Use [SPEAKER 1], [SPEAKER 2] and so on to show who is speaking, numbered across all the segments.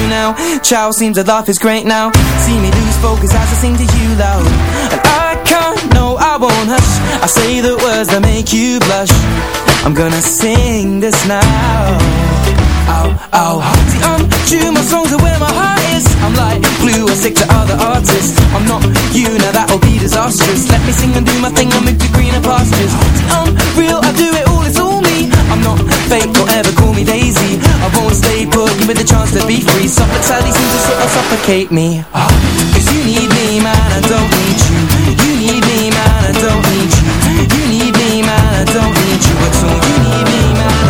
[SPEAKER 1] you now. Chow seems to laugh is great now. See me lose focus as I sing to you loud. And I can't, no I won't hush. I say the words that make you blush. I'm gonna sing this now. Ow, ow See, I'm true, my songs are where my heart is. I'm like blue, I stick to other artists. I'm not you, now that'll be disastrous. Let me sing and do my thing, I'll move to greener pastures. I'm um, real, I do it all, it's all me. I'm not fake, don't ever call me Daisy won't stay put, give me the chance to be free. Suffocating seems to sort of suffocate me. Cause you need me, man, I don't need you. You need me, man, I don't need you. You need me, man, I don't need you at all. You need me, man,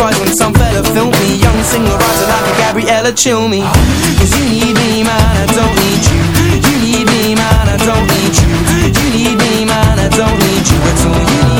[SPEAKER 1] Enterprise when some fella filmed me. Young singer writer like a Gabriella Cilmi. Cause you need me man, I don't need you. You need me man, I don't need you. You need me man, I don't need you at all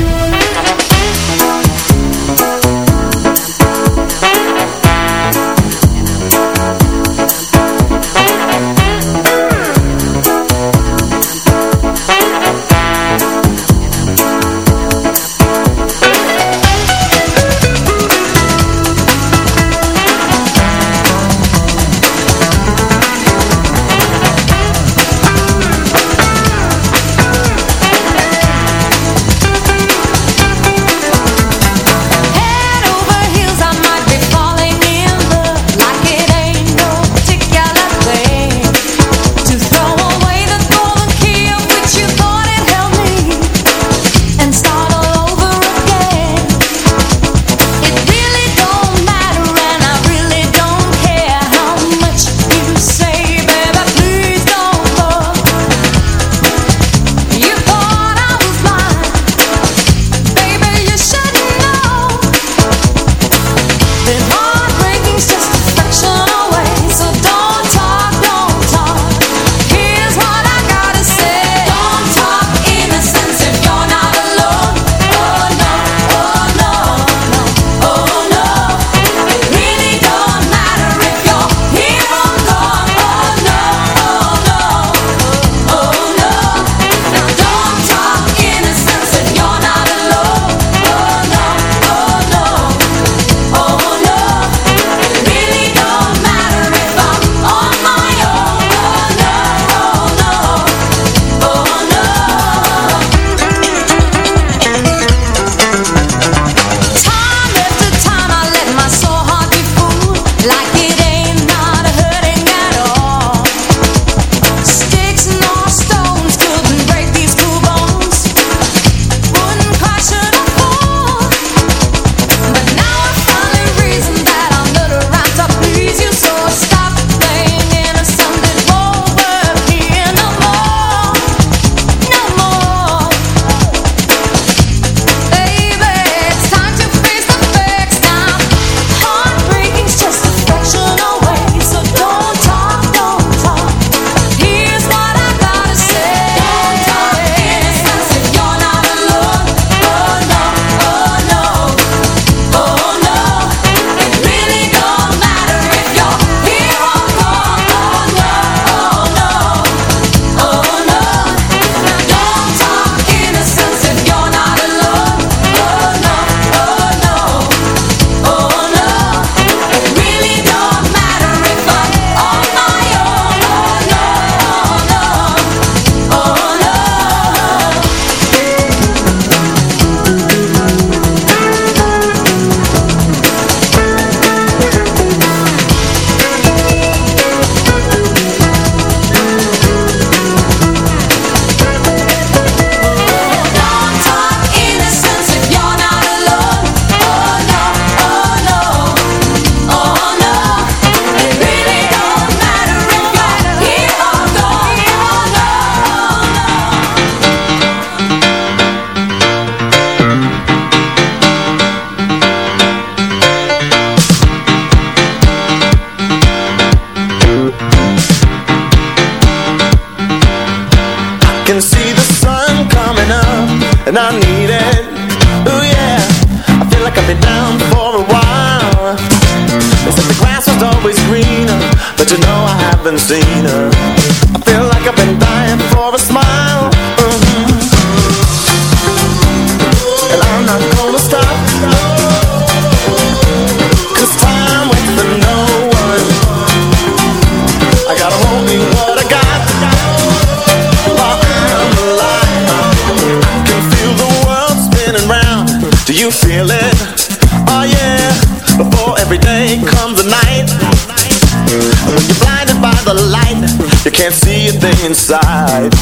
[SPEAKER 2] Inside.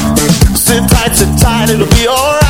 [SPEAKER 2] Sit tight, sit tight, it'll be alright.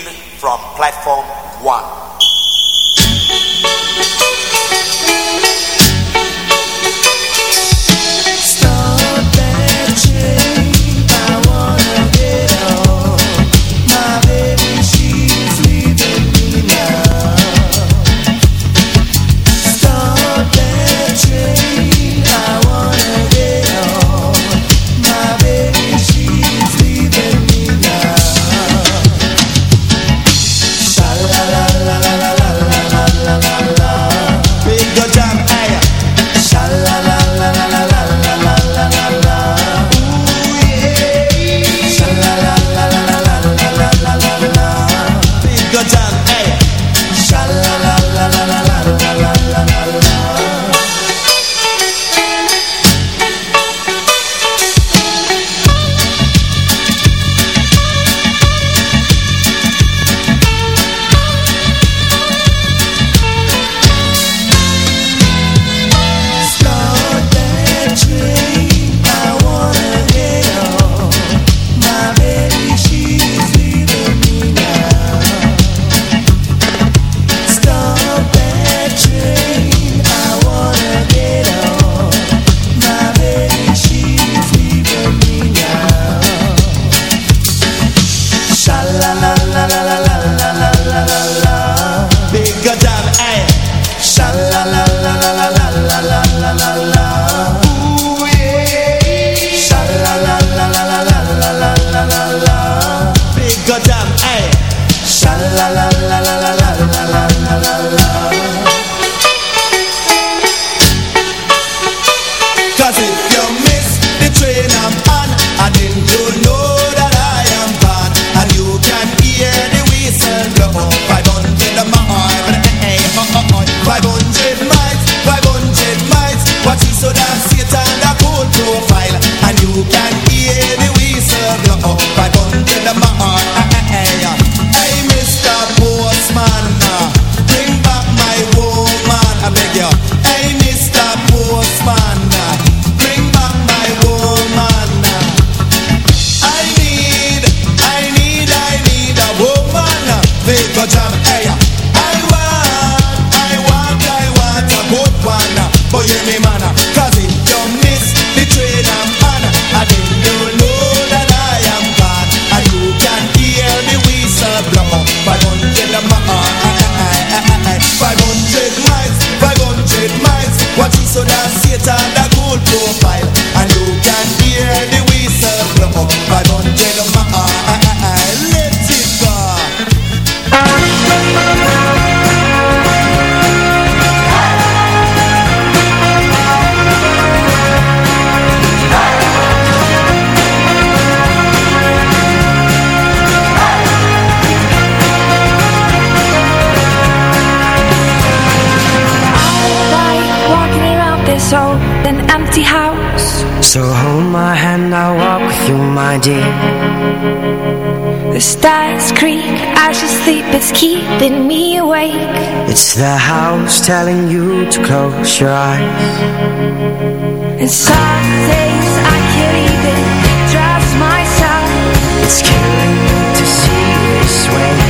[SPEAKER 3] from platform one. sha la la la la la.
[SPEAKER 4] keeping me awake.
[SPEAKER 5] It's the house telling you to close your eyes.
[SPEAKER 4] And some days I can't even trust myself.
[SPEAKER 5] It's killing me to see this way.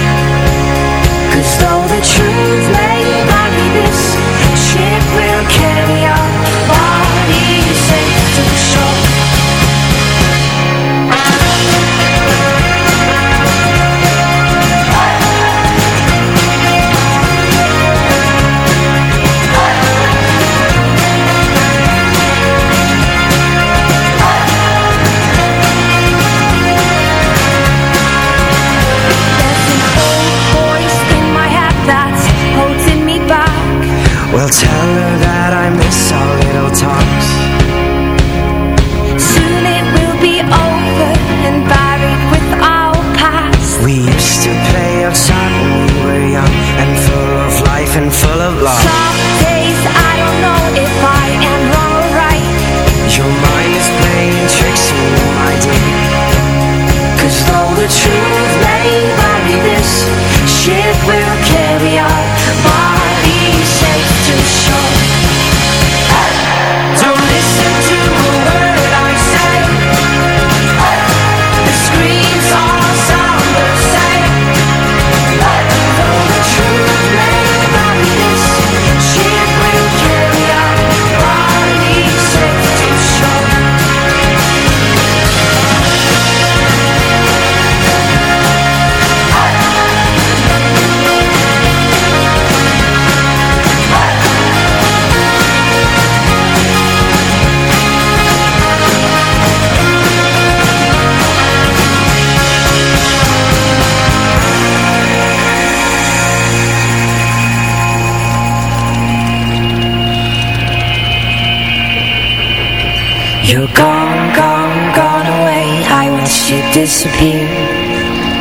[SPEAKER 5] You're gone, gone, gone away. I watched you'd disappear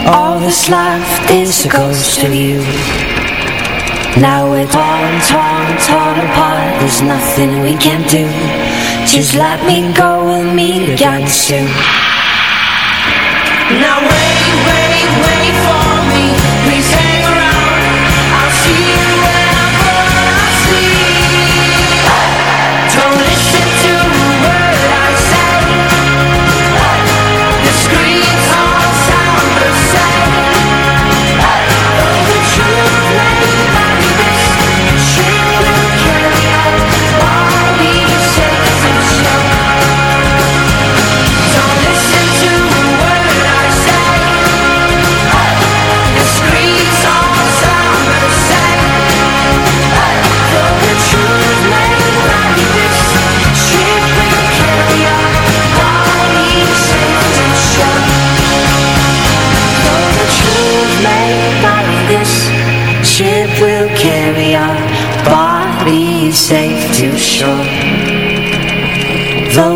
[SPEAKER 5] All that's left is a ghost of you. Now we're torn, torn, torn apart. There's nothing we can do. Just let me go, we'll meet again soon. Now wait,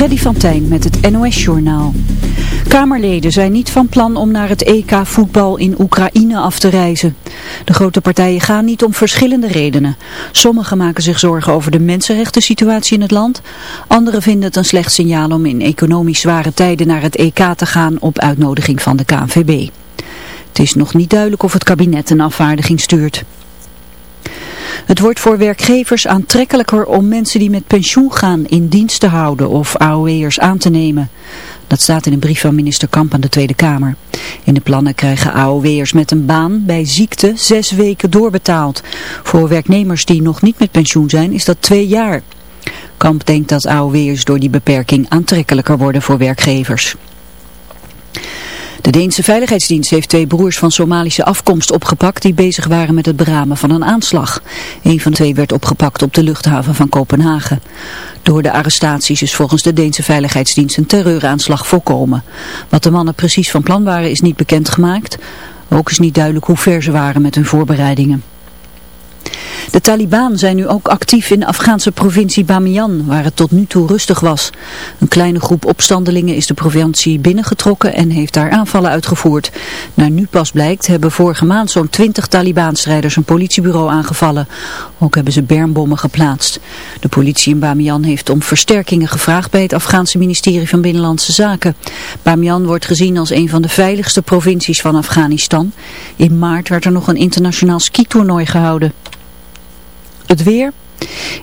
[SPEAKER 6] Freddy van Tijn met het NOS-journaal. Kamerleden zijn niet van plan om naar het EK voetbal in Oekraïne af te reizen. De grote partijen gaan niet om verschillende redenen. Sommigen maken zich zorgen over de mensenrechten situatie in het land. Anderen vinden het een slecht signaal om in economisch zware tijden naar het EK te gaan op uitnodiging van de KNVB. Het is nog niet duidelijk of het kabinet een afvaardiging stuurt. Het wordt voor werkgevers aantrekkelijker om mensen die met pensioen gaan in dienst te houden of AOW'ers aan te nemen. Dat staat in een brief van minister Kamp aan de Tweede Kamer. In de plannen krijgen AOW'ers met een baan bij ziekte zes weken doorbetaald. Voor werknemers die nog niet met pensioen zijn is dat twee jaar. Kamp denkt dat AOW'ers door die beperking aantrekkelijker worden voor werkgevers. De Deense Veiligheidsdienst heeft twee broers van Somalische afkomst opgepakt die bezig waren met het beramen van een aanslag. Een van de twee werd opgepakt op de luchthaven van Kopenhagen. Door de arrestaties is volgens de Deense Veiligheidsdienst een terreuraanslag voorkomen. Wat de mannen precies van plan waren is niet bekendgemaakt. Ook is niet duidelijk hoe ver ze waren met hun voorbereidingen. De Taliban zijn nu ook actief in de Afghaanse provincie Bamiyan, waar het tot nu toe rustig was. Een kleine groep opstandelingen is de provincie binnengetrokken en heeft daar aanvallen uitgevoerd. Naar nu pas blijkt hebben vorige maand zo'n twintig Taliban-strijders een politiebureau aangevallen. Ook hebben ze bermbommen geplaatst. De politie in Bamiyan heeft om versterkingen gevraagd bij het Afghaanse ministerie van Binnenlandse Zaken. Bamiyan wordt gezien als een van de veiligste provincies van Afghanistan. In maart werd er nog een internationaal skitoernooi gehouden. Het weer.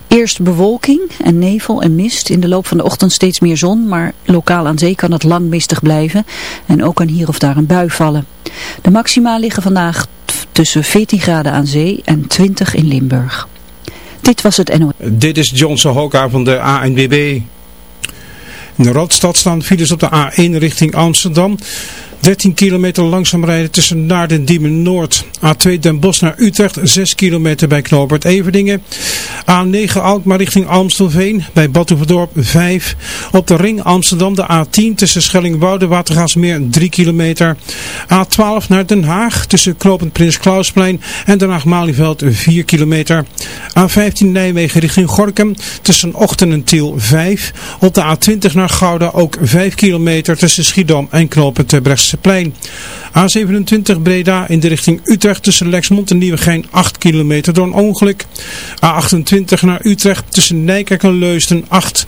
[SPEAKER 6] Eerst bewolking en nevel en mist. In de loop van de ochtend steeds meer zon, maar lokaal aan zee kan het lang mistig blijven. En ook kan hier of daar een bui vallen. De maxima liggen vandaag tussen 14 graden aan zee en 20 in Limburg. Dit was het NO.
[SPEAKER 7] Dit is Johnson Hoka van de ANWB. In de Radstad staan files op de A1 richting Amsterdam. 13 kilometer langzaam rijden tussen Naarden en Diemen Noord. A2 Den Bosch naar Utrecht, 6 kilometer bij Knoopert Everdingen. A9 Alkmaar richting Amstelveen, bij Badhoevedorp 5. Op de ring Amsterdam de A10 tussen Schellingwoude, Watergaasmeer 3 kilometer. A12 naar Den Haag tussen Knopend Prins Klausplein en Den Haag-Malieveld 4 kilometer. A15 Nijmegen richting Gorkum tussen Ochten en Tiel 5. Op de A20 naar Gouda ook 5 kilometer tussen Schiedam en Knopend Terbrechtseplein. A27 Breda in de richting Utrecht tussen Lexmond en Nieuwegein 8 kilometer door een ongeluk. A28 naar Utrecht tussen Nijkerk en Leusden 8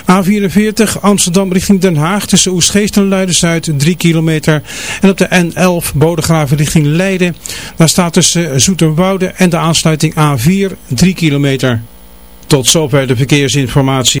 [SPEAKER 7] A44 Amsterdam richting Den Haag tussen Oesgeest en Luiden-Zuid 3 kilometer. En op de N11 Bodegraven richting Leiden. Daar staat tussen Zoeterwoude en de aansluiting A4 3 kilometer. Tot zover de verkeersinformatie.